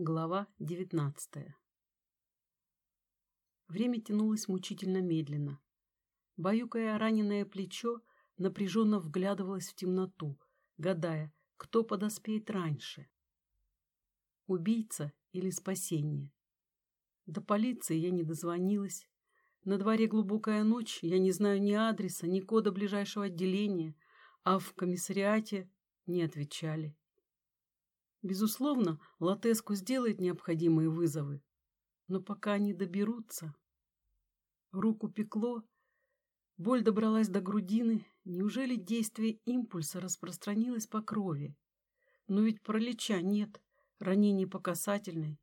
Глава девятнадцатая Время тянулось мучительно медленно. Баюкая раненое плечо, напряженно вглядывалась в темноту, гадая, кто подоспеет раньше. Убийца или спасение? До полиции я не дозвонилась. На дворе глубокая ночь, я не знаю ни адреса, ни кода ближайшего отделения, а в комиссариате не отвечали. Безусловно, Латеску сделает необходимые вызовы, но пока они доберутся... Руку пекло, боль добралась до грудины. Неужели действие импульса распространилось по крови? Но ведь пролеча нет, ранение по касательной.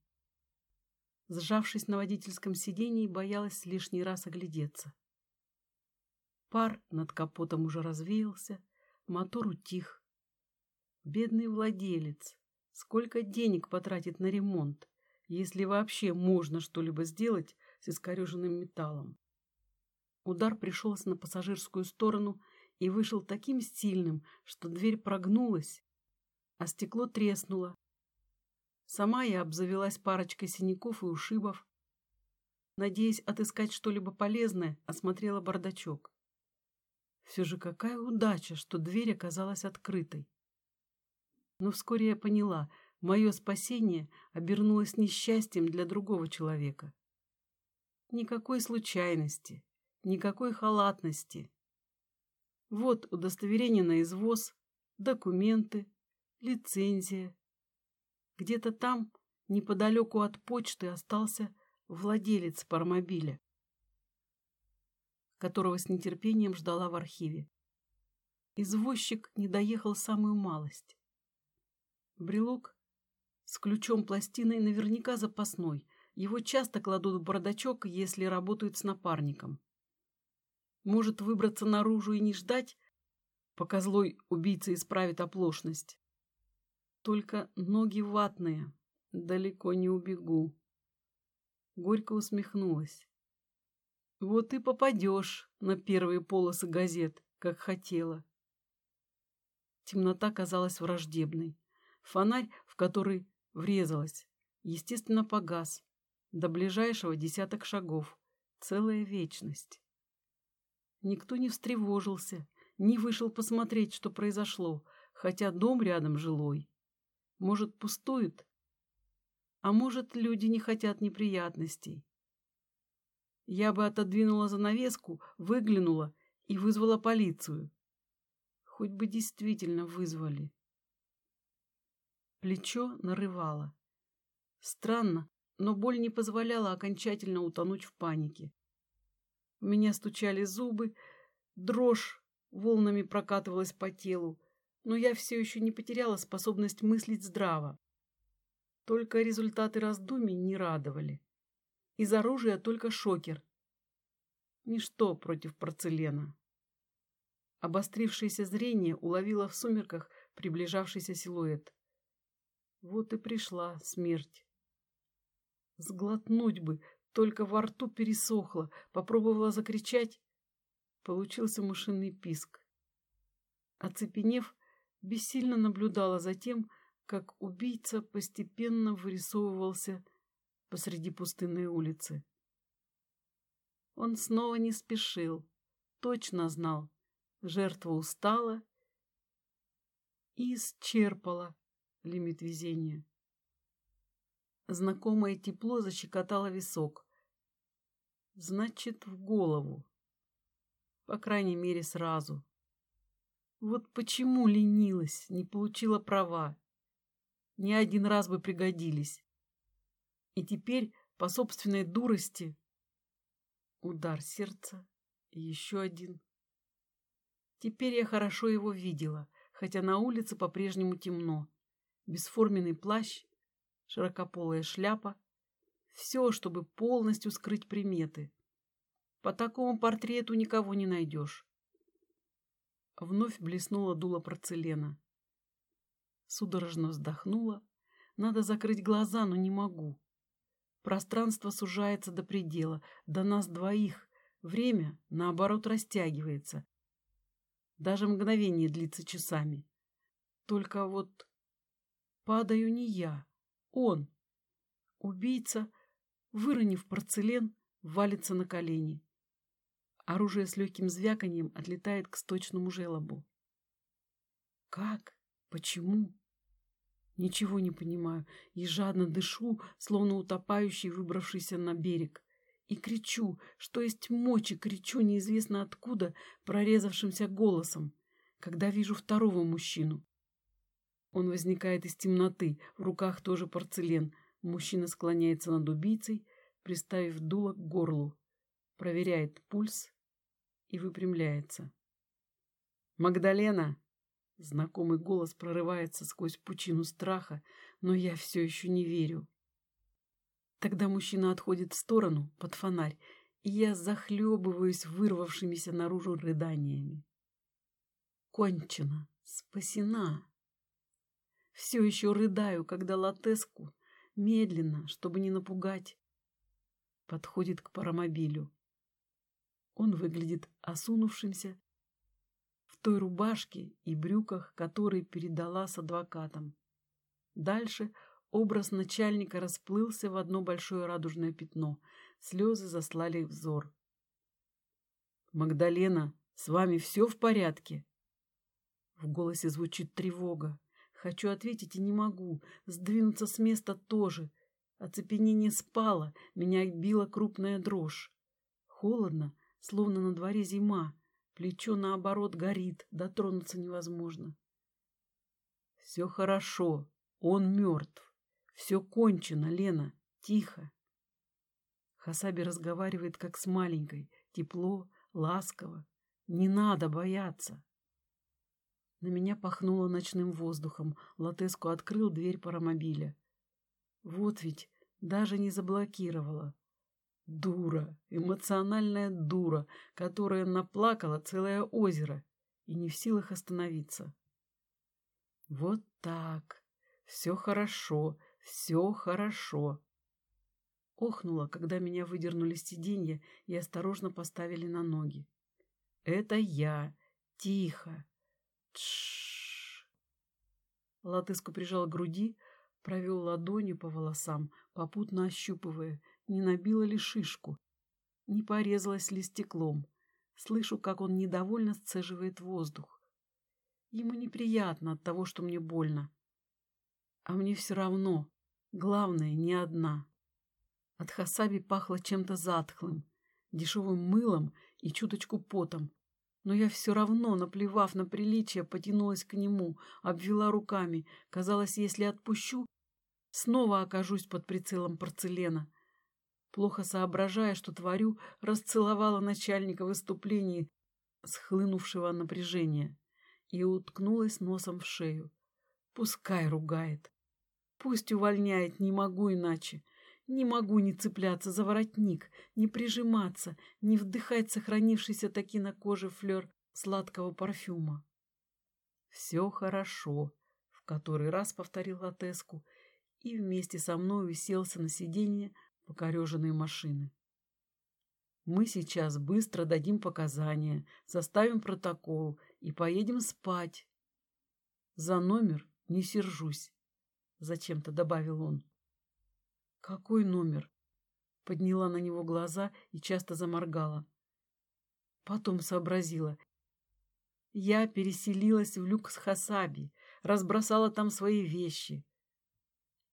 Сжавшись на водительском сидении, боялась лишний раз оглядеться. Пар над капотом уже развеялся, мотор утих. Бедный владелец, Сколько денег потратит на ремонт, если вообще можно что-либо сделать с искореженным металлом? Удар пришелся на пассажирскую сторону и вышел таким сильным, что дверь прогнулась, а стекло треснуло. Сама я обзавелась парочкой синяков и ушибов. Надеясь отыскать что-либо полезное, осмотрела бардачок. Все же какая удача, что дверь оказалась открытой. Но вскоре я поняла, мое спасение обернулось несчастьем для другого человека. Никакой случайности, никакой халатности. Вот удостоверение на извоз, документы, лицензия. Где-то там, неподалеку от почты, остался владелец пармобиля, которого с нетерпением ждала в архиве. Извозчик не доехал самую малость. Брелок с ключом пластиной наверняка запасной. Его часто кладут в бардачок, если работают с напарником. Может выбраться наружу и не ждать, пока злой убийца исправит оплошность. Только ноги ватные, далеко не убегу. Горько усмехнулась. Вот и попадешь на первые полосы газет, как хотела. Темнота казалась враждебной. Фонарь, в который врезалась, естественно, погас. До ближайшего десяток шагов. Целая вечность. Никто не встревожился, не вышел посмотреть, что произошло, хотя дом рядом жилой. Может, пустует? А может, люди не хотят неприятностей? Я бы отодвинула занавеску, выглянула и вызвала полицию. Хоть бы действительно вызвали. Плечо нарывало. Странно, но боль не позволяла окончательно утонуть в панике. У меня стучали зубы, дрожь волнами прокатывалась по телу, но я все еще не потеряла способность мыслить здраво. Только результаты раздумий не радовали. Из оружия только шокер. Ничто против порцелена. Обострившееся зрение уловило в сумерках приближавшийся силуэт. Вот и пришла смерть. Сглотнуть бы, только во рту пересохло. Попробовала закричать. Получился мышиный писк. Оцепенев, бессильно наблюдала за тем, как убийца постепенно вырисовывался посреди пустынной улицы. Он снова не спешил, точно знал, жертва устала и исчерпала лимит везения. Знакомое тепло защекотало висок. Значит, в голову. По крайней мере, сразу. Вот почему ленилась, не получила права. Ни один раз бы пригодились. И теперь, по собственной дурости, удар сердца еще один. Теперь я хорошо его видела, хотя на улице по-прежнему темно бесформенный плащ, широкополая шляпа. Все, чтобы полностью скрыть приметы. По такому портрету никого не найдешь. Вновь блеснула дуло порцелена. Судорожно вздохнула. Надо закрыть глаза, но не могу. Пространство сужается до предела, до нас двоих. Время, наоборот, растягивается. Даже мгновение длится часами. Только вот Падаю не я, он. Убийца, выронив порцелен, валится на колени. Оружие с легким звяканием отлетает к сточному желобу. Как? Почему? Ничего не понимаю и жадно дышу, словно утопающий, выбравшийся на берег. И кричу, что есть мочи, кричу неизвестно откуда, прорезавшимся голосом, когда вижу второго мужчину. Он возникает из темноты, в руках тоже порцелен. Мужчина склоняется над убийцей, приставив дуло к горлу, проверяет пульс и выпрямляется. «Магдалена!» Знакомый голос прорывается сквозь пучину страха, но я все еще не верю. Тогда мужчина отходит в сторону, под фонарь, и я захлебываюсь вырвавшимися наружу рыданиями. Кончено, спасена. Все еще рыдаю, когда латеску, медленно, чтобы не напугать, подходит к паромобилю. Он выглядит осунувшимся в той рубашке и брюках, которые передала с адвокатом. Дальше образ начальника расплылся в одно большое радужное пятно. Слезы заслали взор. «Магдалена, с вами все в порядке?» В голосе звучит тревога. Хочу ответить и не могу. Сдвинуться с места тоже. Оцепенение спало, меня била крупная дрожь. Холодно, словно на дворе зима. Плечо, наоборот, горит, дотронуться невозможно. Все хорошо, он мертв. Все кончено, Лена, тихо. Хасаби разговаривает, как с маленькой, тепло, ласково. Не надо бояться. На меня пахнуло ночным воздухом. Латеску открыл дверь паромобиля. Вот ведь даже не заблокировала. Дура, эмоциональная дура, которая наплакала целое озеро и не в силах остановиться. Вот так. Все хорошо, все хорошо. Охнула, когда меня выдернули с сиденья и осторожно поставили на ноги. Это я. Тихо. Тш. Латыску прижал к груди, провел ладонью по волосам, попутно ощупывая, не набила ли шишку, не порезалась ли стеклом. Слышу, как он недовольно сцеживает воздух. Ему неприятно от того, что мне больно. А мне все равно. Главное, не одна. От хасаби пахло чем-то затхлым, дешевым мылом и чуточку потом, но я все равно, наплевав на приличие, потянулась к нему, обвела руками. Казалось, если отпущу, снова окажусь под прицелом порцелена. Плохо соображая, что творю, расцеловала начальника выступлений, схлынувшего напряжения, и уткнулась носом в шею. Пускай ругает. Пусть увольняет, не могу иначе. Не могу не цепляться за воротник, не прижиматься, не вдыхать сохранившийся таки на коже флер сладкого парфюма. «Все хорошо», — в который раз повторил Латеску и вместе со мной уселся на сиденье покореженной машины. «Мы сейчас быстро дадим показания, составим протокол и поедем спать. За номер не сержусь», — зачем-то добавил он. «Какой номер?» Подняла на него глаза и часто заморгала. Потом сообразила. Я переселилась в люкс Хасаби, разбросала там свои вещи.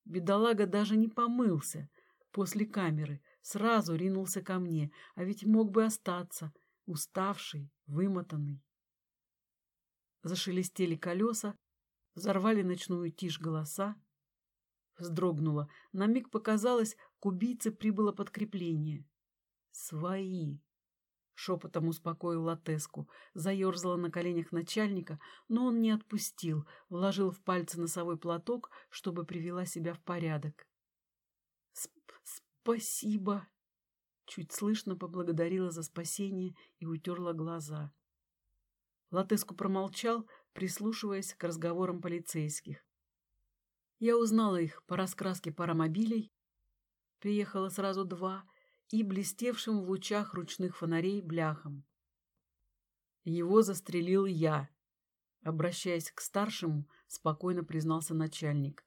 Бедолага даже не помылся после камеры, сразу ринулся ко мне, а ведь мог бы остаться, уставший, вымотанный. Зашелестели колеса, взорвали ночную тишь голоса, Вздрогнула. На миг показалось, к убийце прибыло подкрепление. «Свои!» Шепотом успокоил Латеску, заерзала на коленях начальника, но он не отпустил, вложил в пальцы носовой платок, чтобы привела себя в порядок. «Спасибо!» Чуть слышно поблагодарила за спасение и утерла глаза. Латеску промолчал, прислушиваясь к разговорам полицейских. Я узнала их по раскраске паромобилей, приехало сразу два, и блестевшим в лучах ручных фонарей бляхам. Его застрелил я. Обращаясь к старшему, спокойно признался начальник.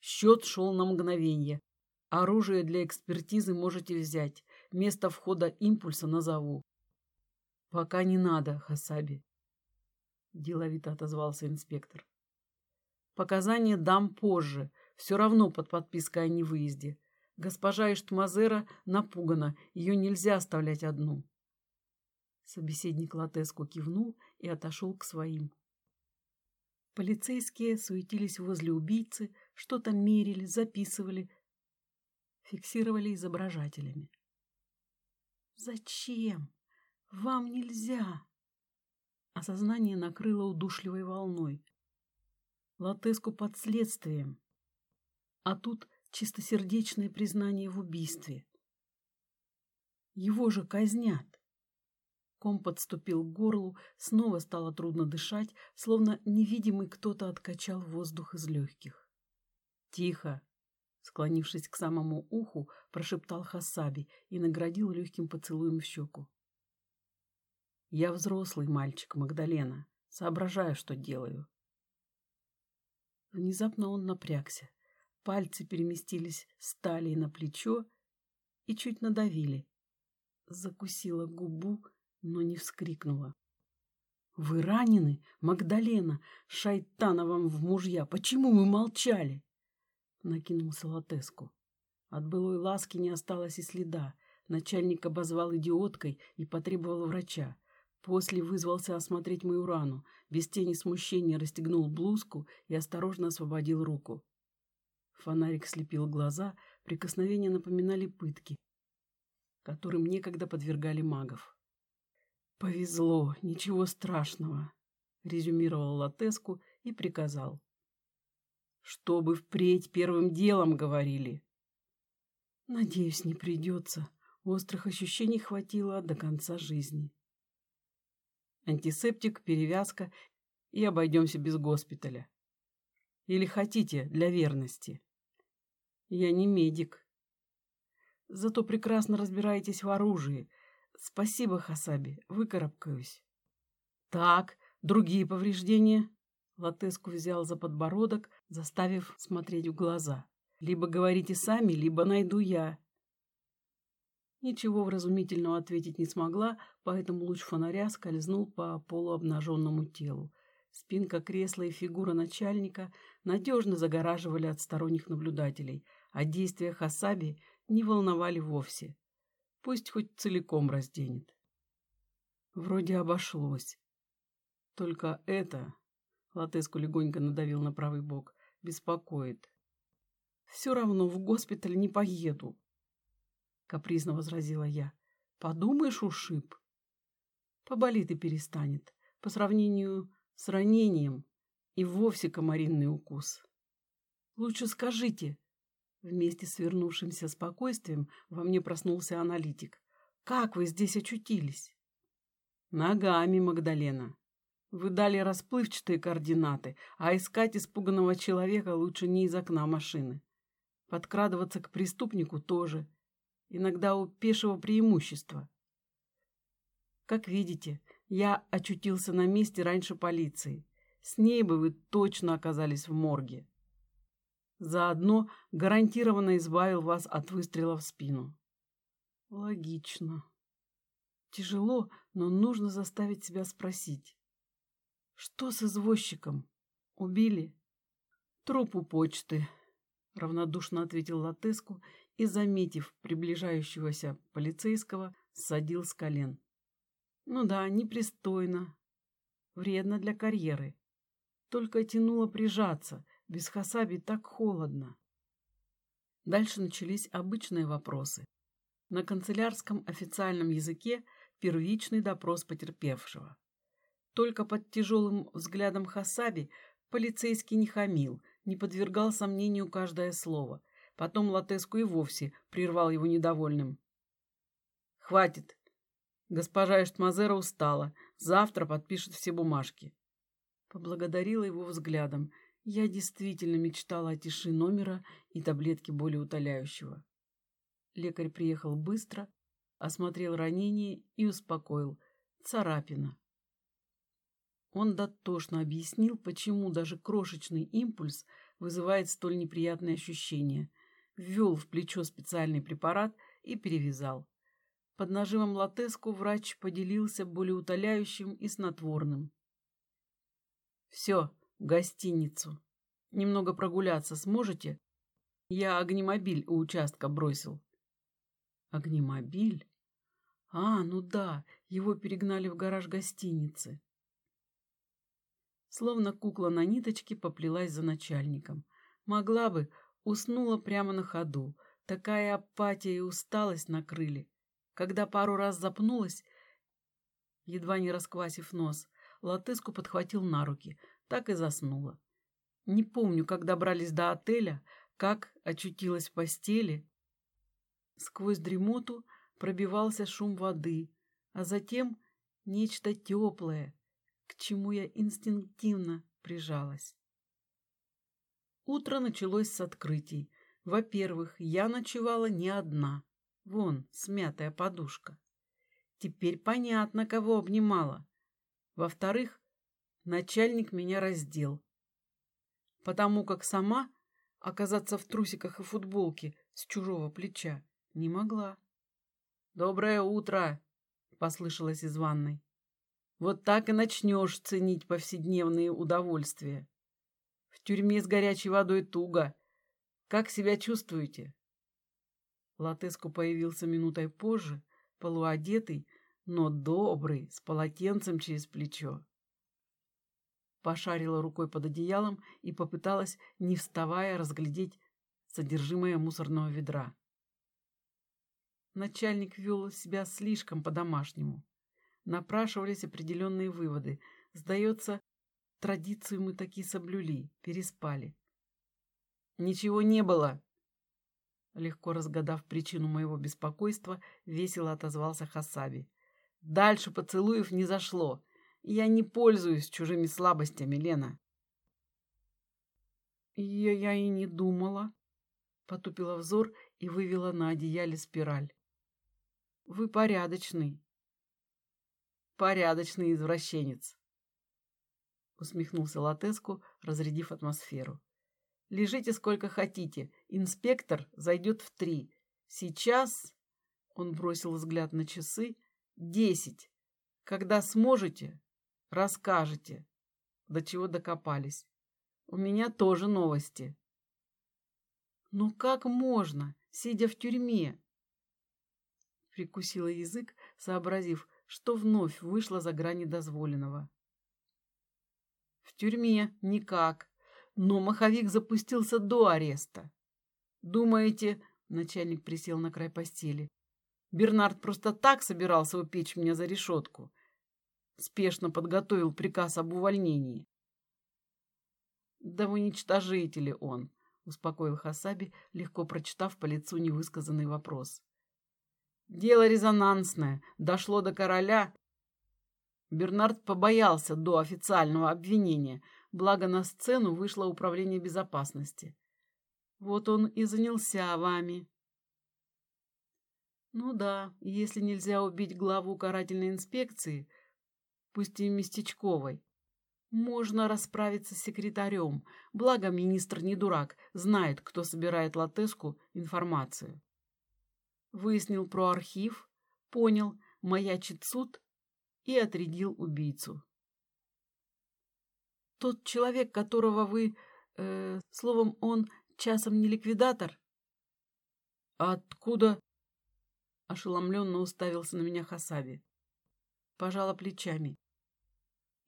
Счет шел на мгновение. Оружие для экспертизы можете взять. Место входа импульса назову. Пока не надо, Хасаби. Деловито отозвался инспектор. Показания дам позже. Все равно под подпиской о невыезде. Госпожа Иштмазера напугана. Ее нельзя оставлять одну. Собеседник Латеску кивнул и отошел к своим. Полицейские суетились возле убийцы, что-то мерили, записывали, фиксировали изображателями. «Зачем? Вам нельзя!» Осознание накрыло удушливой волной. Латеску под следствием. А тут чистосердечное признание в убийстве. Его же казнят. Ком подступил к горлу, снова стало трудно дышать, словно невидимый кто-то откачал воздух из легких. «Тихо!» Склонившись к самому уху, прошептал Хасаби и наградил легким поцелуем в щеку. «Я взрослый мальчик, Магдалена. Соображаю, что делаю». Внезапно он напрягся. Пальцы переместились с талии на плечо и чуть надавили. Закусила губу, но не вскрикнула. «Вы ранены, Магдалена? Шайтана вам в мужья! Почему вы молчали?» Накинулся Латеску. От былой ласки не осталось и следа. Начальник обозвал идиоткой и потребовал врача. После вызвался осмотреть мою рану. Без тени смущения расстегнул блузку и осторожно освободил руку. Фонарик слепил глаза, прикосновения напоминали пытки, которым некогда подвергали магов. «Повезло, ничего страшного», — резюмировал Латеску и приказал. «Чтобы впредь первым делом говорили». «Надеюсь, не придется. Острых ощущений хватило до конца жизни». Антисептик, перевязка и обойдемся без госпиталя. Или хотите, для верности? Я не медик. Зато прекрасно разбираетесь в оружии — Спасибо, Хасаби, выкарабкаюсь. Так, другие повреждения? Латеску взял за подбородок, заставив смотреть в глаза. Либо говорите сами, либо найду я. Ничего вразумительного ответить не смогла, поэтому луч фонаря скользнул по полуобнаженному телу. Спинка кресла и фигура начальника надежно загораживали от сторонних наблюдателей, а действия Хасаби не волновали вовсе. Пусть хоть целиком разденет. Вроде обошлось. Только это, Латеску легонько надавил на правый бок, беспокоит. Все равно в госпиталь не поеду, капризно возразила я. Подумаешь, ушиб. Поболит и перестанет. По сравнению с ранением и вовсе комаринный укус. Лучше скажите, Вместе с вернувшимся спокойствием во мне проснулся аналитик. «Как вы здесь очутились?» «Ногами, Магдалена. Вы дали расплывчатые координаты, а искать испуганного человека лучше не из окна машины. Подкрадываться к преступнику тоже. Иногда у пешего преимущества. Как видите, я очутился на месте раньше полиции. С ней бы вы точно оказались в морге. Заодно гарантированно избавил вас от выстрела в спину. Логично. Тяжело, но нужно заставить себя спросить. Что с извозчиком? Убили? Труп у почты, равнодушно ответил Латеску и, заметив приближающегося полицейского, садил с колен. Ну да, непристойно. Вредно для карьеры. Только тянуло прижаться, без Хасаби так холодно. Дальше начались обычные вопросы. На канцелярском официальном языке первичный допрос потерпевшего. Только под тяжелым взглядом Хасаби полицейский не хамил, не подвергал сомнению каждое слово. Потом Латеску и вовсе прервал его недовольным. «Хватит. Госпожа Эштмазера устала. Завтра подпишет все бумажки». Поблагодарила его взглядом я действительно мечтала о тиши номера и таблетке болеутоляющего. Лекарь приехал быстро, осмотрел ранение и успокоил. Царапина. Он дотошно объяснил, почему даже крошечный импульс вызывает столь неприятные ощущения. Ввел в плечо специальный препарат и перевязал. Под нажимом латеску врач поделился болеутоляющим и снотворным. «Все, в гостиницу. Немного прогуляться сможете? Я огнемобиль у участка бросил». «Огнемобиль? А, ну да, его перегнали в гараж гостиницы». Словно кукла на ниточке поплелась за начальником. Могла бы, уснула прямо на ходу. Такая апатия и усталость накрыли. Когда пару раз запнулась, едва не расквасив нос, латыску подхватил на руки, так и заснула. Не помню, как добрались до отеля, как очутилась в постели. Сквозь дремоту пробивался шум воды, а затем нечто теплое, к чему я инстинктивно прижалась. Утро началось с открытий. Во-первых, я ночевала не одна. Вон, смятая подушка. Теперь понятно, кого обнимала. Во-вторых, начальник меня раздел. Потому как сама оказаться в трусиках и футболке с чужого плеча не могла. «Доброе утро!» — послышалось из ванной. «Вот так и начнешь ценить повседневные удовольствия. Тюрьме с горячей водой туго. Как себя чувствуете?» Латеску появился минутой позже, полуодетый, но добрый, с полотенцем через плечо. Пошарила рукой под одеялом и попыталась, не вставая, разглядеть содержимое мусорного ведра. Начальник вел себя слишком по-домашнему. Напрашивались определенные выводы. Сдается, традицию мы таки соблюли, переспали. «Ничего не было!» Легко разгадав причину моего беспокойства, весело отозвался Хасаби. Дальше поцелуев не зашло. Я не пользуюсь чужими слабостями, Лена. Я, я и не думала. Потупила взор и вывела на одеяле спираль. Вы порядочный. Порядочный извращенец. Усмехнулся Латеску, разрядив атмосферу. Лежите сколько хотите. Инспектор зайдет в три. Сейчас, он бросил взгляд на часы, десять. Когда сможете, расскажете, до чего докопались. У меня тоже новости. Ну как можно, сидя в тюрьме? Прикусила язык, сообразив, что вновь вышла за грани дозволенного. В тюрьме никак. Но маховик запустился до ареста. Думаете, начальник присел на край постели, Бернард просто так собирался упечь меня за решетку? Спешно подготовил приказ об увольнении. Да вы уничтожитель он, успокоил Хасаби, легко прочитав по лицу невысказанный вопрос. Дело резонансное, дошло до короля. Бернард побоялся до официального обвинения — благо на сцену вышло управление безопасности. Вот он и занялся вами. Ну да, если нельзя убить главу карательной инспекции, пусть и местечковой, можно расправиться с секретарем, благо министр не дурак, знает, кто собирает латеску информацию. Выяснил про архив, понял, маячит суд и отрядил убийцу. Тот человек, которого вы... Э, словом, он часом не ликвидатор? Откуда? Ошеломленно уставился на меня Хасаби. Пожала плечами.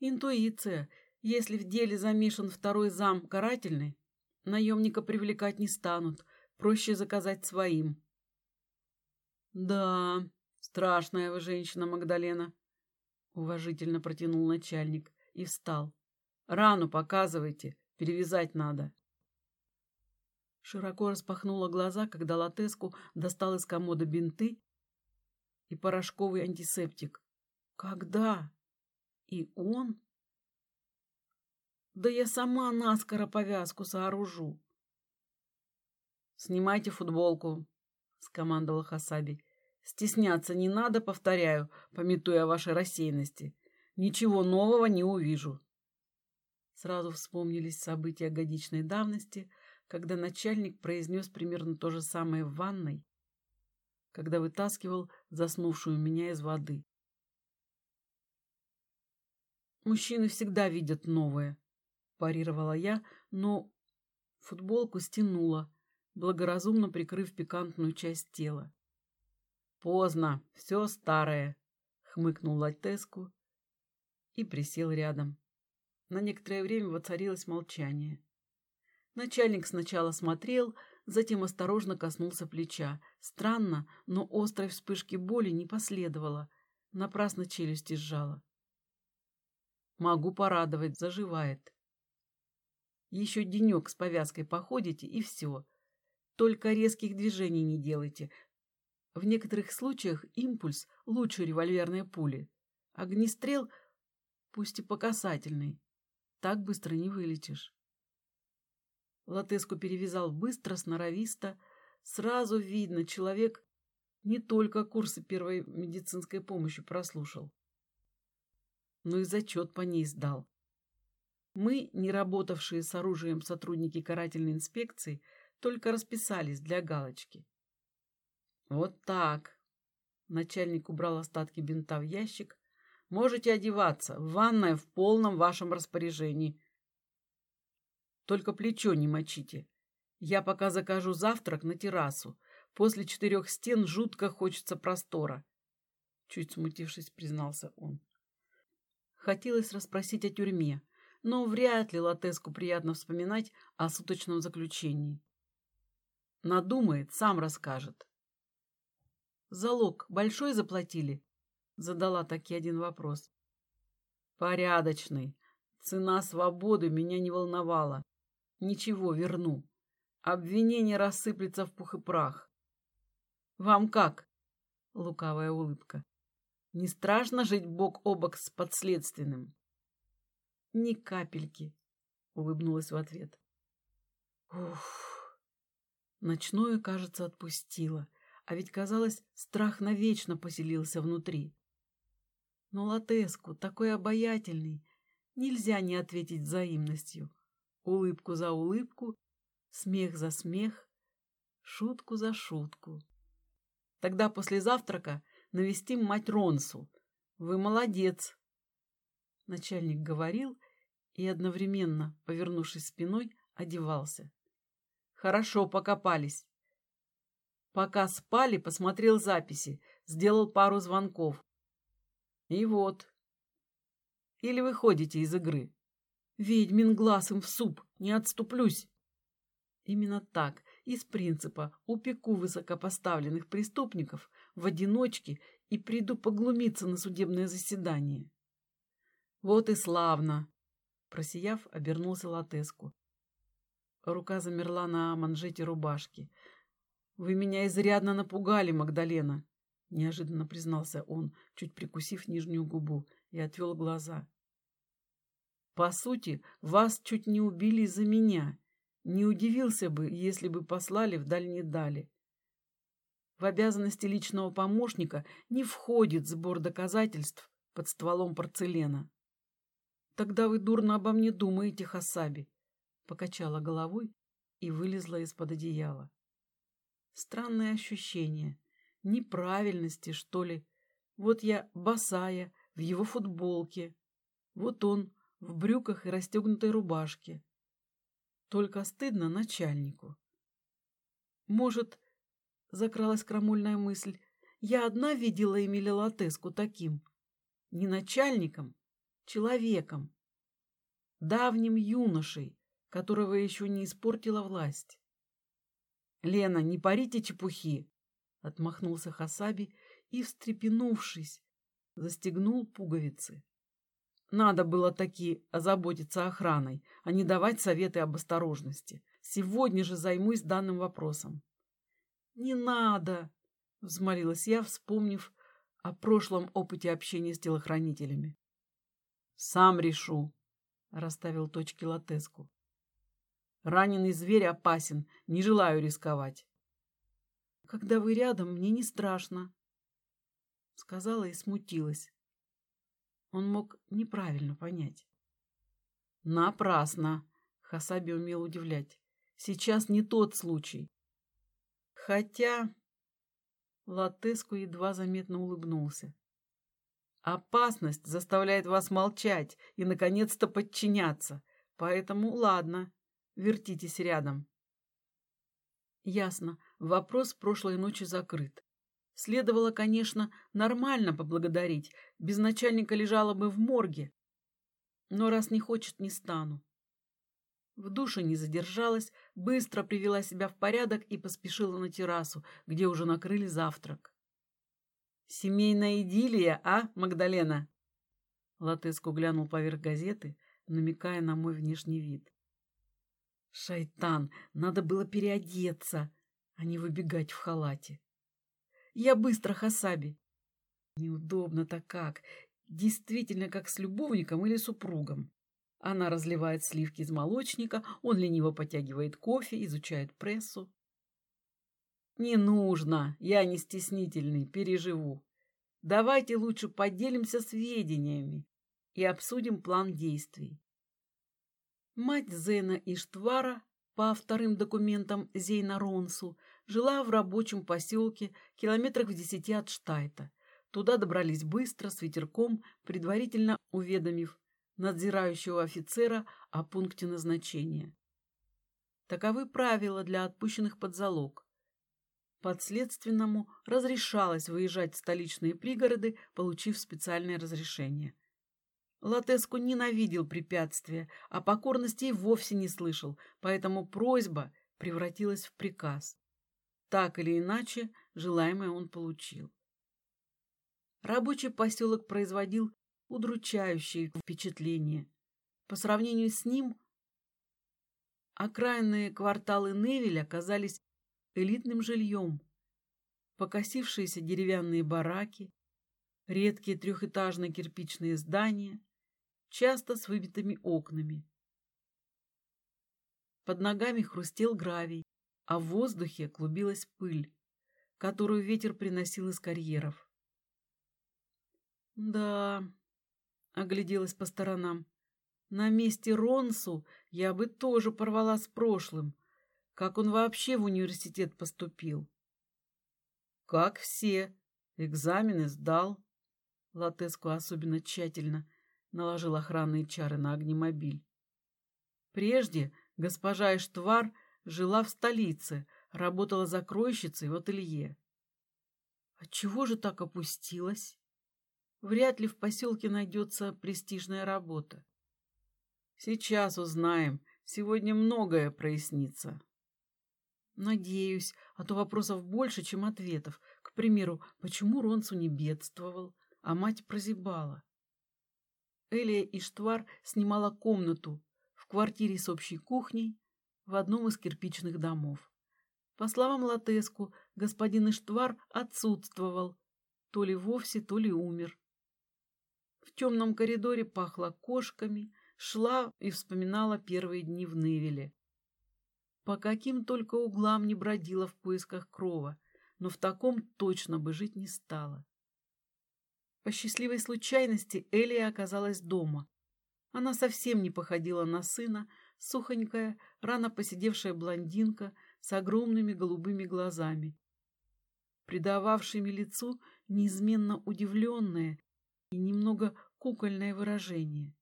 Интуиция. Если в деле замешан второй зам карательный, наемника привлекать не станут. Проще заказать своим. Да, страшная вы женщина, Магдалена. Уважительно протянул начальник и встал. Рану показывайте, перевязать надо. Широко распахнула глаза, когда Латеску достал из комода бинты и порошковый антисептик. Когда? И он? Да я сама наскоро повязку сооружу. Снимайте футболку, скомандовал Хасаби. Стесняться не надо, повторяю, пометуя о вашей рассеянности. Ничего нового не увижу. Сразу вспомнились события годичной давности, когда начальник произнес примерно то же самое в ванной, когда вытаскивал заснувшую меня из воды. Мужчины всегда видят новое, парировала я, но футболку стянула, благоразумно прикрыв пикантную часть тела. Поздно, все старое, хмыкнул Латеску и присел рядом. На некоторое время воцарилось молчание. Начальник сначала смотрел, затем осторожно коснулся плеча. Странно, но острой вспышки боли не последовало. Напрасно челюсти сжала. Могу порадовать, заживает. Еще денек с повязкой походите, и все. Только резких движений не делайте. В некоторых случаях импульс лучше револьверной пули. Огнестрел, пусть и по касательной, так быстро не вылетишь. Латеску перевязал быстро, сноровисто. Сразу видно, человек не только курсы первой медицинской помощи прослушал но и зачет по ней сдал. Мы, не работавшие с оружием сотрудники карательной инспекции, только расписались для галочки. Вот так. Начальник убрал остатки бинта в ящик. Можете одеваться. Ванная в полном вашем распоряжении. Только плечо не мочите. Я пока закажу завтрак на террасу. После четырех стен жутко хочется простора. Чуть смутившись, признался он. Хотелось расспросить о тюрьме, но вряд ли Латеску приятно вспоминать о суточном заключении. Надумает, сам расскажет. «Залог большой заплатили?» — задала таки один вопрос. «Порядочный. Цена свободы меня не волновала. Ничего, верну. Обвинение рассыплется в пух и прах». «Вам как?» — лукавая улыбка. Не страшно жить бок о бок с подследственным? Ни капельки, улыбнулась в ответ. Уф. Ночное, кажется, отпустило, а ведь казалось, страх навечно поселился внутри. Но Латеску, такой обаятельный, нельзя не ответить взаимностью. Улыбку за улыбку, смех за смех, шутку за шутку. Тогда после завтрака навестим мать Ронсу. Вы молодец. Начальник говорил и одновременно, повернувшись спиной, одевался. Хорошо покопались. Пока спали, посмотрел записи, сделал пару звонков. И вот. Или вы ходите из игры. Ведьмин глаз им в суп, не отступлюсь. Именно так, из принципа упеку высокопоставленных преступников в одиночке и приду поглумиться на судебное заседание. Вот и славно. Просияв, обернулся Латеску. Рука замерла на манжете рубашки. Вы меня изрядно напугали, Магдалена, неожиданно признался он, чуть прикусив нижнюю губу, и отвел глаза. По сути, вас чуть не убили из-за меня. Не удивился бы, если бы послали в дальние дали. В обязанности личного помощника не входит сбор доказательств под стволом порцелена. Тогда вы дурно обо мне думаете, Хасаби, покачала головой и вылезла из-под одеяла. Странное ощущение, неправильности, что ли. Вот я босая, в его футболке. Вот он в брюках и расстегнутой рубашке. Только стыдно начальнику. Может, закралась крамольная мысль, я одна видела Эмиля Латеску таким. Не начальником, человеком. Давним юношей, которого еще не испортила власть. «Лена, не парите чепухи!» — отмахнулся Хасаби и, встрепенувшись, застегнул пуговицы. Надо было таки озаботиться охраной, а не давать советы об осторожности. Сегодня же займусь данным вопросом. «Не надо!» — взмолилась я, вспомнив о прошлом опыте общения с телохранителями. «Сам решу», — расставил точки Латеску. «Раненый зверь опасен, не желаю рисковать». «Когда вы рядом, мне не страшно», — сказала и смутилась. Он мог неправильно понять. Напрасно. Хасаби умел удивлять. Сейчас не тот случай. Хотя... Латеску едва заметно улыбнулся. Опасность заставляет вас молчать и, наконец-то, подчиняться. Поэтому, ладно, вертитесь рядом. Ясно, вопрос прошлой ночи закрыт. Следовало, конечно, нормально поблагодарить, без начальника лежала бы в морге. Но раз не хочет, не стану. В душе не задержалась, быстро привела себя в порядок и поспешила на террасу, где уже накрыли завтрак. «Семейная идиллия, а, Магдалена?» Латеску глянул поверх газеты, намекая на мой внешний вид. «Шайтан, надо было переодеться, а не выбегать в халате. Я быстро, Хасаби!» «Неудобно-то как, действительно как с любовником или супругом. Она разливает сливки из молочника, он лениво потягивает кофе, изучает прессу. «Не нужно, я не стеснительный, переживу. Давайте лучше поделимся сведениями и обсудим план действий». Мать Зена Иштвара, по вторым документам Зейна Ронсу, жила в рабочем поселке километрах в десяти от Штайта. Туда добрались быстро, с ветерком, предварительно уведомив надзирающего офицера о пункте назначения. Таковы правила для отпущенных под залог. Подследственному разрешалось выезжать в столичные пригороды, получив специальное разрешение. Латеску ненавидел препятствия, а покорности и вовсе не слышал, поэтому просьба превратилась в приказ. Так или иначе, желаемое он получил. Рабочий поселок производил удручающее впечатление. По сравнению с ним, окраинные кварталы Невеля казались элитным жильем. Покосившиеся деревянные бараки, редкие трехэтажные кирпичные здания, часто с выбитыми окнами. Под ногами хрустел гравий, а в воздухе клубилась пыль, которую ветер приносил из карьеров. Да, Огляделась по сторонам. На месте Ронсу я бы тоже порвала с прошлым. Как он вообще в университет поступил? Как все. Экзамены сдал. Латеску особенно тщательно наложил охранные чары на огнемобиль. Прежде госпожа Эштвар жила в столице, работала закройщицей в ателье. Отчего же так опустилась? Вряд ли в поселке найдется престижная работа. Сейчас узнаем. Сегодня многое прояснится. Надеюсь, а то вопросов больше, чем ответов. К примеру, почему Ронцу не бедствовал, а мать прозябала? Элия Иштвар снимала комнату в квартире с общей кухней в одном из кирпичных домов. По словам Латеску, господин Иштвар отсутствовал, то ли вовсе, то ли умер. В темном коридоре пахло кошками, шла и вспоминала первые дни в Невеле. По каким только углам не бродила в поисках крова, но в таком точно бы жить не стала. По счастливой случайности Элия оказалась дома. Она совсем не походила на сына, сухонькая, рано посидевшая блондинка с огромными голубыми глазами, придававшими лицу неизменно удивленное и немного кукольное выражение.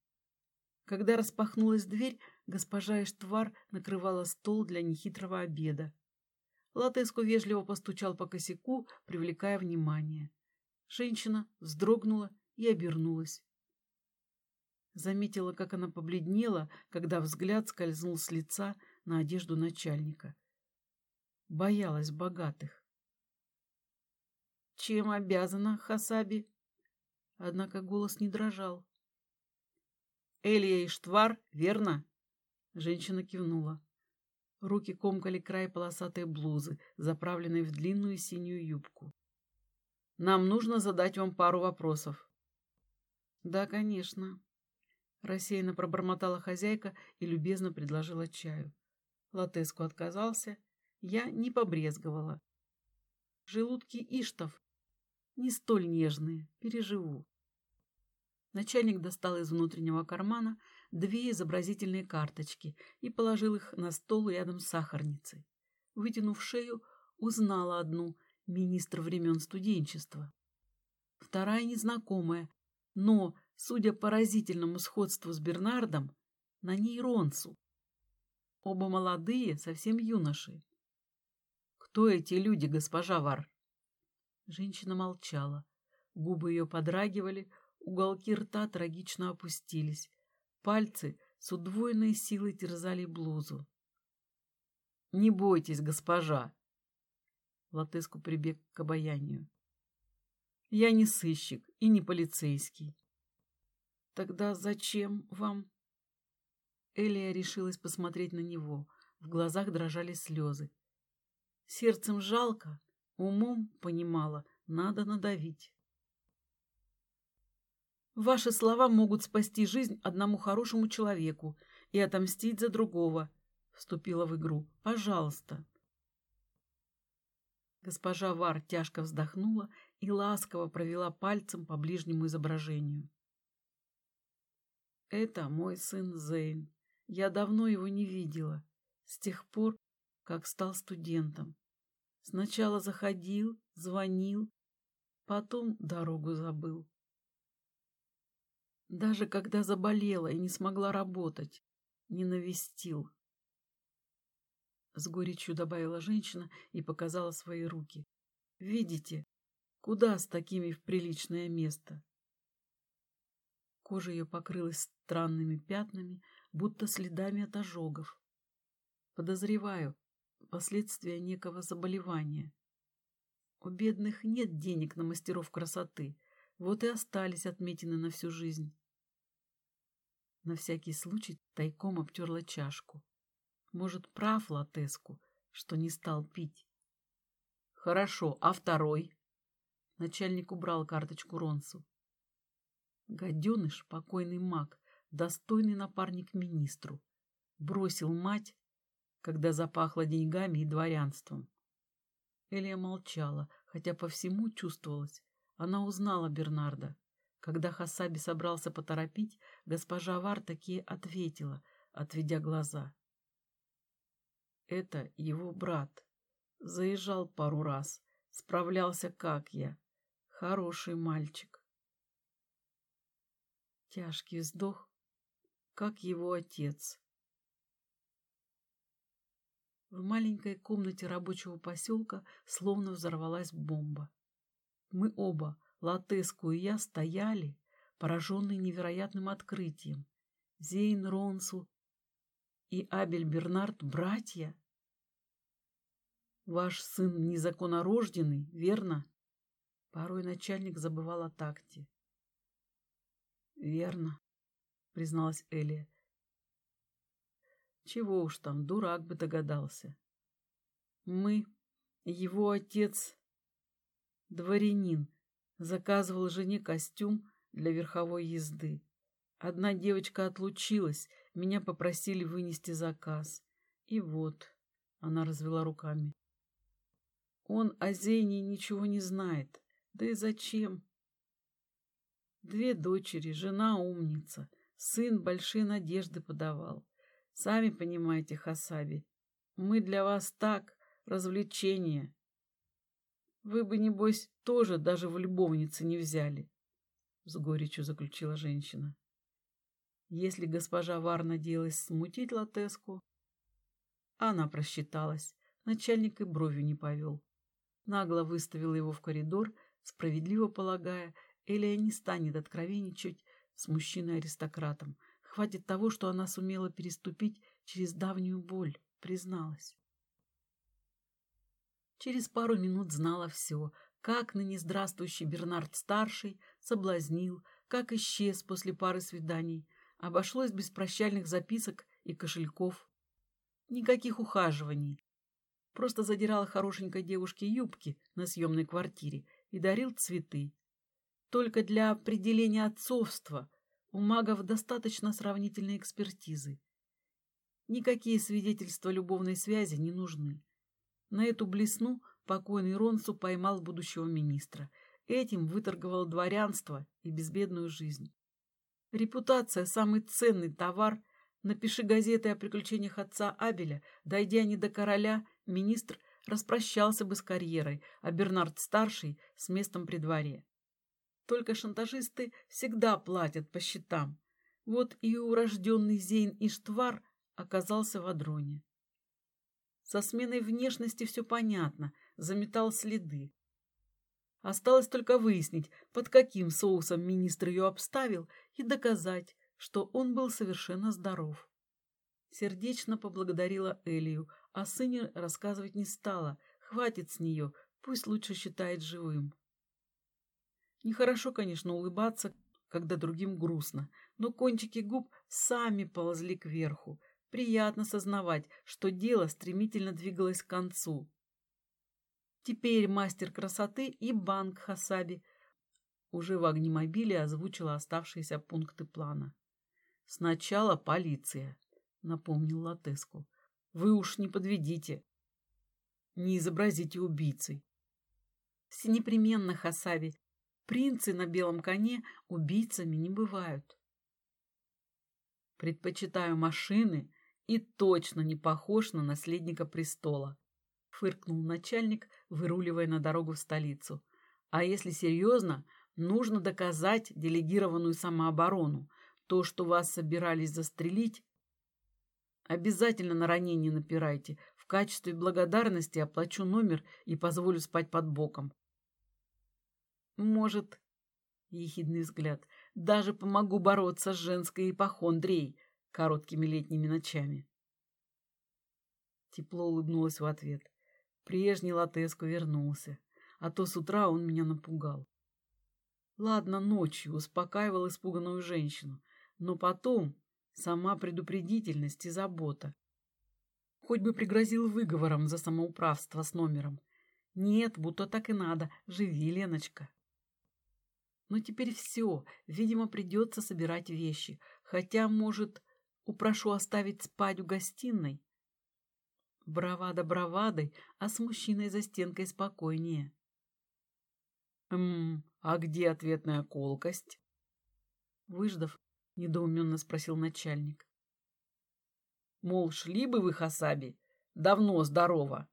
Когда распахнулась дверь, госпожа Эштвар накрывала стол для нехитрого обеда. Латеску вежливо постучал по косяку, привлекая внимание. Женщина вздрогнула и обернулась. Заметила, как она побледнела, когда взгляд скользнул с лица на одежду начальника. Боялась богатых. «Чем обязана, Хасаби?» Однако голос не дрожал. «Элия Иштвар, верно?» Женщина кивнула. Руки комкали край полосатой блузы, заправленной в длинную синюю юбку. «Нам нужно задать вам пару вопросов». «Да, конечно». Рассеянно пробормотала хозяйка и любезно предложила чаю. Латеску отказался. Я не побрезговала. Желудки Иштов не столь нежные, переживу. Начальник достал из внутреннего кармана две изобразительные карточки и положил их на стол рядом с сахарницей. Вытянув шею, узнала одну — министр времен студенчества. Вторая незнакомая, но, судя по поразительному сходству с Бернардом, на ней Ронсу. Оба молодые, совсем юноши. «Кто эти люди, госпожа Вар?» Женщина молчала. Губы ее подрагивали, уголки рта трагично опустились. Пальцы с удвоенной силой терзали блузу. «Не бойтесь, госпожа!» Латеску прибег к обаянию. «Я не сыщик и не полицейский». «Тогда зачем вам?» Элия решилась посмотреть на него. В глазах дрожали слезы. Сердцем жалко, умом понимала, надо надавить. Ваши слова могут спасти жизнь одному хорошему человеку и отомстить за другого. Вступила в игру. Пожалуйста. Госпожа Вар тяжко вздохнула и ласково провела пальцем по ближнему изображению. Это мой сын Зейн. Я давно его не видела, с тех пор, как стал студентом. Сначала заходил, звонил, потом дорогу забыл. Даже когда заболела и не смогла работать, не навестил. С горечью добавила женщина и показала свои руки. Видите, куда с такими в приличное место? Кожа ее покрылась странными пятнами, будто следами от ожогов. Подозреваю, последствия некого заболевания. У бедных нет денег на мастеров красоты, вот и остались отметины на всю жизнь. На всякий случай тайком обтерла чашку. Может, прав Латеску, что не стал пить. Хорошо, а второй? Начальник убрал карточку Ронсу. Гаденыш, покойный маг, достойный напарник министру. Бросил мать, когда запахло деньгами и дворянством. Элия молчала, хотя по всему чувствовалось. Она узнала Бернарда. Когда Хасаби собрался поторопить, госпожа Вар таки ответила, отведя глаза. Это его брат. Заезжал пару раз, справлялся как я. Хороший мальчик. Тяжкий вздох, как его отец. В маленькой комнате рабочего поселка словно взорвалась бомба. Мы оба, Латеску и я стояли, пораженные невероятным открытием. Зейн Ронсу и Абель Бернард — братья? Ваш сын незаконнорожденный, верно? Порой начальник забывал о такте. Верно, призналась Элия. Чего уж там, дурак бы догадался. Мы, его отец, дворянин, Заказывал жене костюм для верховой езды. Одна девочка отлучилась, меня попросили вынести заказ. И вот, она развела руками. Он о Зейне ничего не знает. Да и зачем? Две дочери, жена умница, сын большие надежды подавал. Сами понимаете, Хасаби, мы для вас так, развлечение. Вы бы, небось, тоже даже в любовнице не взяли, — с горечью заключила женщина. Если госпожа Вар надеялась смутить Латеску, она просчиталась, начальник и бровью не повел. Нагло выставил его в коридор, справедливо полагая, Элия не станет откровенничать с мужчиной-аристократом. Хватит того, что она сумела переступить через давнюю боль, призналась. Через пару минут знала все, как ныне здравствующий Бернард-старший соблазнил, как исчез после пары свиданий. Обошлось без прощальных записок и кошельков. Никаких ухаживаний. Просто задирал хорошенькой девушке юбки на съемной квартире и дарил цветы. Только для определения отцовства у магов достаточно сравнительной экспертизы. Никакие свидетельства любовной связи не нужны. На эту блесну покойный Ронсу поймал будущего министра. Этим выторговал дворянство и безбедную жизнь. Репутация – самый ценный товар. Напиши газеты о приключениях отца Абеля. Дойдя они до короля, министр распрощался бы с карьерой, а Бернард-старший – с местом при дворе. Только шантажисты всегда платят по счетам. Вот и урожденный Зейн Иштвар оказался в Адроне. Со сменой внешности все понятно, заметал следы. Осталось только выяснить, под каким соусом министр ее обставил, и доказать, что он был совершенно здоров. Сердечно поблагодарила Элию, а сыне рассказывать не стала. Хватит с нее, пусть лучше считает живым. Нехорошо, конечно, улыбаться, когда другим грустно, но кончики губ сами ползли кверху. Приятно сознавать, что дело стремительно двигалось к концу. Теперь мастер красоты и банк Хасаби уже в огнемобиле озвучила оставшиеся пункты плана. «Сначала полиция», — напомнил Латеску. «Вы уж не подведите. Не изобразите убийцей». «Все непременно, Хасаби. Принцы на белом коне убийцами не бывают». «Предпочитаю машины и точно не похож на наследника престола», — фыркнул начальник, выруливая на дорогу в столицу. «А если серьезно, нужно доказать делегированную самооборону. То, что вас собирались застрелить, обязательно на ранение напирайте. В качестве благодарности оплачу номер и позволю спать под боком». «Может...» — ехидный взгляд. «Даже помогу бороться с женской ипохондрией», короткими летними ночами. Тепло улыбнулась в ответ. Прежний Латеску вернулся, а то с утра он меня напугал. Ладно, ночью успокаивал испуганную женщину, но потом сама предупредительность и забота. Хоть бы пригрозил выговором за самоуправство с номером. Нет, будто так и надо. Живи, Леночка. Но теперь все. Видимо, придется собирать вещи. Хотя, может, Упрошу оставить спать в гостиной. Бравада бравадой, а с мужчиной за стенкой спокойнее. «Ммм, а где ответная колкость?» Выждав, недоуменно спросил начальник. «Мол, шли бы вы, Хасаби, давно здорово!»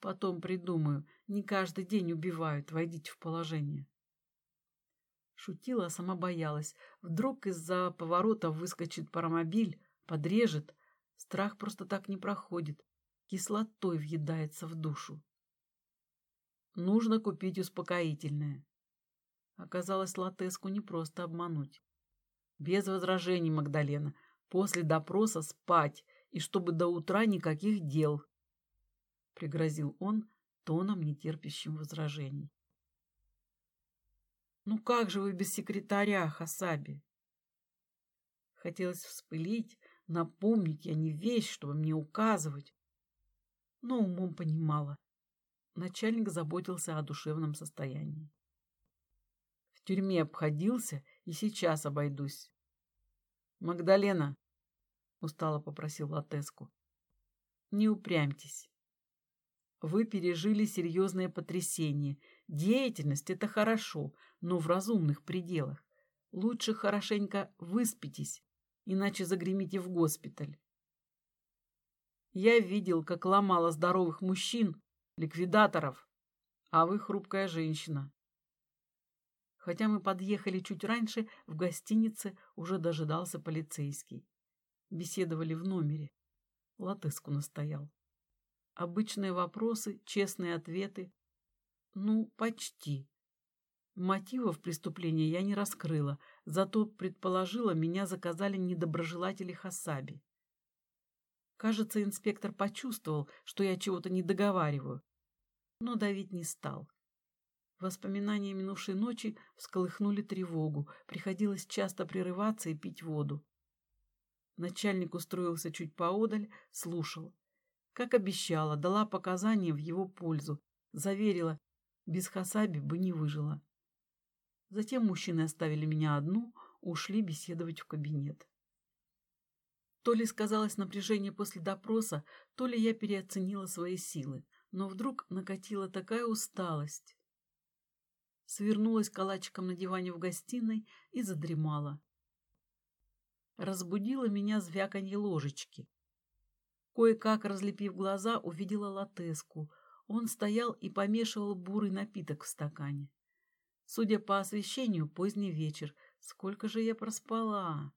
«Потом придумаю, не каждый день убивают, войдите в положение». Шутила, а сама боялась. Вдруг из-за поворота выскочит паромобиль, подрежет. Страх просто так не проходит. Кислотой въедается в душу. Нужно купить успокоительное. Оказалось, Латеску не просто обмануть. Без возражений, Магдалена. После допроса спать, и чтобы до утра никаких дел. Пригрозил он тоном, нетерпящим возражений. Ну как же вы без секретаря, Хасаби? Хотелось вспылить, напомнить, я не вещь, чтобы мне указывать. Но умом понимала. Начальник заботился о душевном состоянии. В тюрьме обходился и сейчас обойдусь. Магдалена, устало попросил Латеску, не упрямьтесь. Вы пережили серьезное потрясение. Деятельность – это хорошо, но в разумных пределах. Лучше хорошенько выспитесь, иначе загремите в госпиталь. Я видел, как ломала здоровых мужчин, ликвидаторов, а вы хрупкая женщина. Хотя мы подъехали чуть раньше, в гостинице уже дожидался полицейский. Беседовали в номере. Латыску настоял. Обычные вопросы, честные ответы. Ну, почти. Мотивов преступления я не раскрыла, зато предположила, меня заказали недоброжелатели Хасаби. Кажется, инспектор почувствовал, что я чего-то не договариваю, но давить не стал. Воспоминания минувшей ночи всколыхнули тревогу, приходилось часто прерываться и пить воду. Начальник устроился чуть поодаль, слушал. Как обещала, дала показания в его пользу, заверила, без Хасаби бы не выжила. Затем мужчины оставили меня одну, ушли беседовать в кабинет. То ли сказалось напряжение после допроса, то ли я переоценила свои силы, но вдруг накатила такая усталость. Свернулась калачиком на диване в гостиной и задремала. разбудило меня звяканье ложечки. Кое-как, разлепив глаза, увидела латеску. Он стоял и помешивал бурый напиток в стакане. Судя по освещению, поздний вечер. Сколько же я проспала?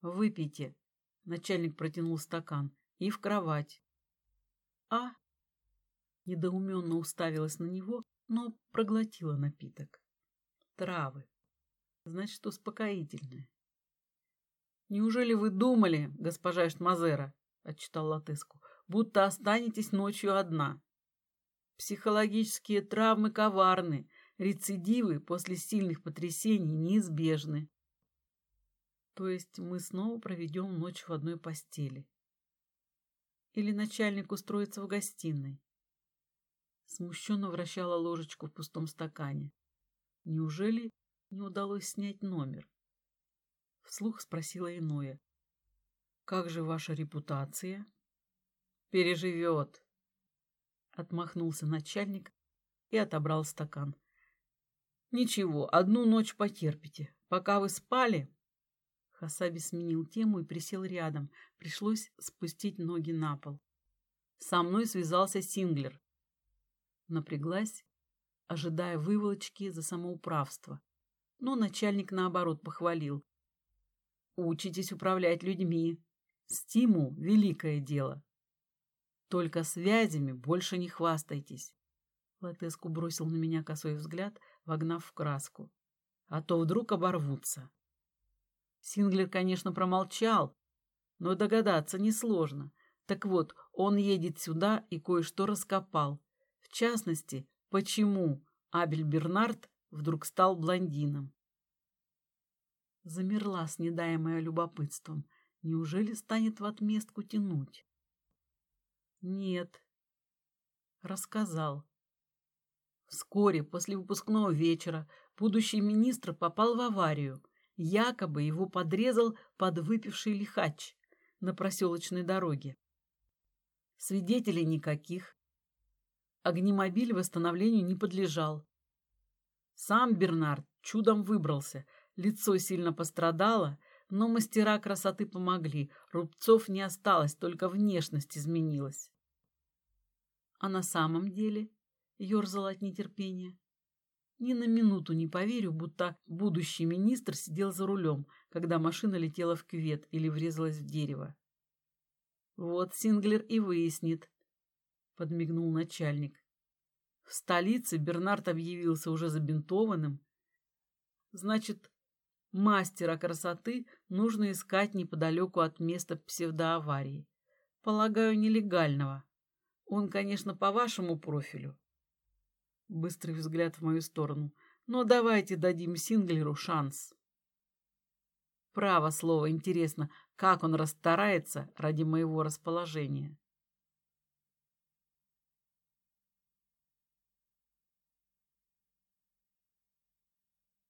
«Выпейте», — начальник протянул стакан, — «и в кровать». «А?» Недоуменно уставилась на него, но проглотила напиток. «Травы. Значит, успокоительное». «Неужели вы думали, госпожа Эштмазера, — отчитал Латыску, — будто останетесь ночью одна? Психологические травмы коварны, рецидивы после сильных потрясений неизбежны. То есть мы снова проведем ночь в одной постели. Или начальник устроится в гостиной. Смущенно вращала ложечку в пустом стакане. Неужели не удалось снять номер? Вслух спросила иное. «Как же ваша репутация?» «Переживет», — отмахнулся начальник и отобрал стакан. «Ничего, одну ночь потерпите. Пока вы спали...» Хасаби сменил тему и присел рядом. Пришлось спустить ноги на пол. Со мной связался Синглер. Напряглась, ожидая выволочки за самоуправство. Но начальник, наоборот, похвалил. Учитесь управлять людьми. Стимул — великое дело. Только связями больше не хвастайтесь. Латеску бросил на меня косой взгляд, вогнав в краску. А то вдруг оборвутся. Синглер, конечно, промолчал, но догадаться несложно. Так вот, он едет сюда и кое-что раскопал. В частности, почему Абель Бернард вдруг стал блондином. Замерла, снедаемая любопытством. Неужели станет в отместку тянуть? Нет. Рассказал. Вскоре, после выпускного вечера, будущий министр попал в аварию. Якобы его подрезал подвыпивший лихач на проселочной дороге. Свидетелей никаких. Огнемобиль восстановлению не подлежал. Сам Бернард чудом выбрался – Лицо сильно пострадало, но мастера красоты помогли. Рубцов не осталось, только внешность изменилась. А на самом деле ерзала от нетерпения. Ни на минуту не поверю, будто будущий министр сидел за рулем, когда машина летела в кювет или врезалась в дерево. Вот Синглер и выяснит, — подмигнул начальник. В столице Бернард объявился уже забинтованным. Значит, Мастера красоты нужно искать неподалеку от места псевдоаварии. Полагаю, нелегального. Он, конечно, по вашему профилю. Быстрый взгляд в мою сторону. Но давайте дадим Синглеру шанс. Право слово, интересно, как он расстарается ради моего расположения.